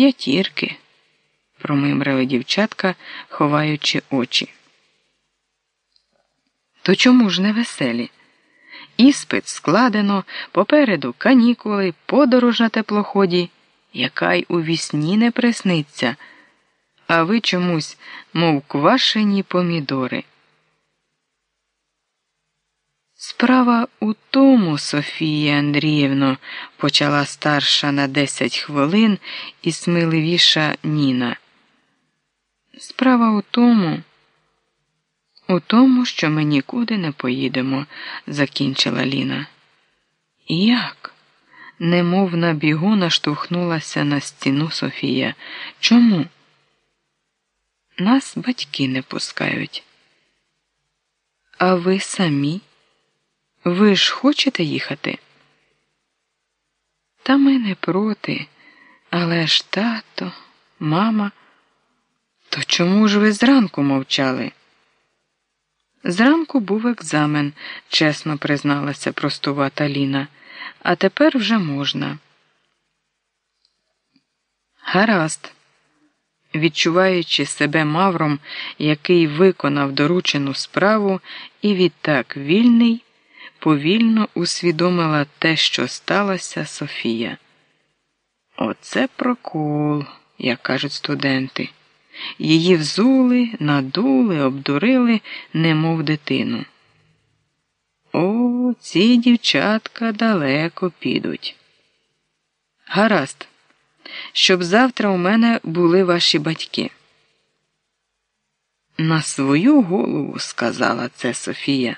П'ятірки, промимрили дівчатка, ховаючи очі. То чому ж не веселі? Іспит складено, попереду канікули, подорож на теплоході, яка й у вісні не присниться, а ви чомусь, мов квашені помідори. Справа у тому, Софія Андріївно, почала старша на десять хвилин і сміливіша Ніна. Справа у тому, у тому, що ми нікуди не поїдемо, закінчила Ліна. Як? Немов на бігу наштовхнулася на стіну Софія. Чому? Нас батьки не пускають. А ви самі? Ви ж хочете їхати? Та ми не проти, але ж тато, мама. То чому ж ви зранку мовчали? Зранку був екзамен, чесно призналася простувата Ліна, а тепер вже можна. Гаразд. Відчуваючи себе мавром, який виконав доручену справу, і відтак вільний повільно усвідомила те, що сталося Софія. Оце прокол, як кажуть студенти. Її взули, надули, обдурили, немов дитину. О, ці дівчатка далеко підуть. Гаразд, щоб завтра у мене були ваші батьки. На свою голову сказала це Софія.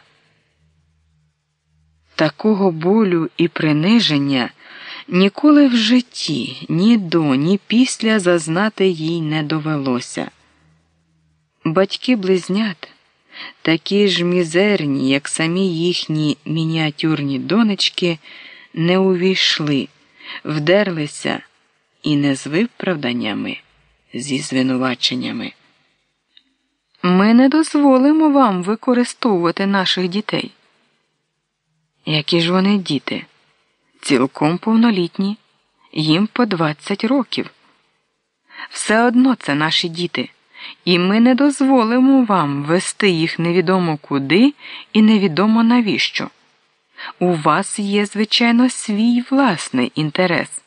Такого болю і приниження ніколи в житті ні до, ні після зазнати їй не довелося. Батьки близнят, такі ж мізерні, як самі їхні мініатюрні донечки, не увійшли, вдерлися і не з виправданнями, зі звинуваченнями. Ми не дозволимо вам використовувати наших дітей. Які ж вони діти? Цілком повнолітні, їм по 20 років. Все одно це наші діти, і ми не дозволимо вам вести їх невідомо куди і невідомо навіщо. У вас є, звичайно, свій власний інтерес,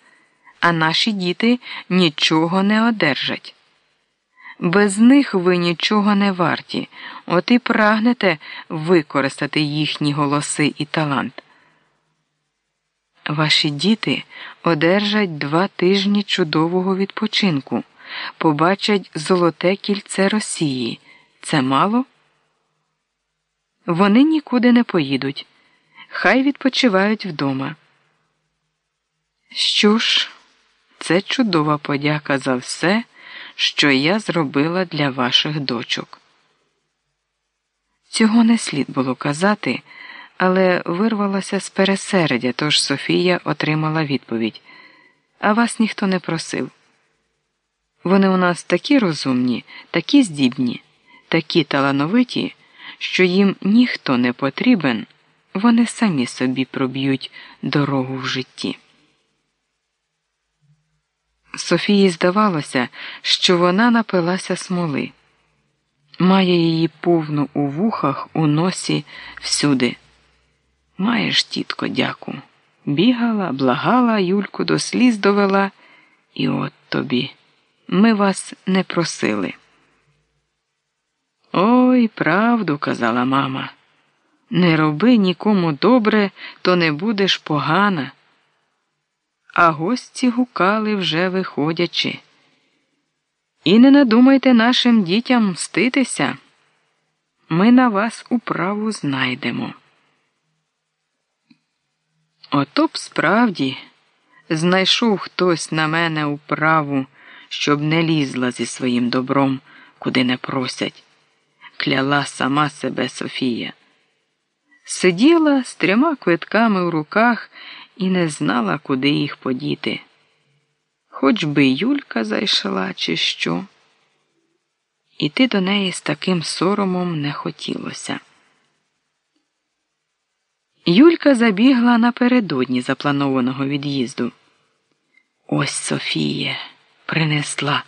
а наші діти нічого не одержать. Без них ви нічого не варті, от і прагнете використати їхні голоси і талант. Ваші діти одержать два тижні чудового відпочинку, побачать золоте кільце Росії. Це мало? Вони нікуди не поїдуть. Хай відпочивають вдома. Що ж, це чудова подяка за все що я зробила для ваших дочок. Цього не слід було казати, але вирвалася з пересердя, тож Софія отримала відповідь. А вас ніхто не просив. Вони у нас такі розумні, такі здібні, такі талановиті, що їм ніхто не потрібен, вони самі собі проб'ють дорогу в житті. Софії здавалося, що вона напилася смоли, має її повну у вухах, у носі, всюди. Маєш, тітко, дяку. Бігала, благала, Юльку до сліз довела, і от тобі. Ми вас не просили. Ой, правду, казала мама. Не роби нікому добре, то не будеш погана а гості гукали вже виходячи. І не надумайте нашим дітям мститися. Ми на вас управу знайдемо. Ото б справді знайшов хтось на мене управу, щоб не лізла зі своїм добром, куди не просять, кляла сама себе Софія. Сиділа з трьома квитками у руках і не знала, куди їх подіти. Хоч би Юлька зайшла, чи що. Іти до неї з таким соромом не хотілося. Юлька забігла напередодні запланованого від'їзду. Ось Софіє, принесла.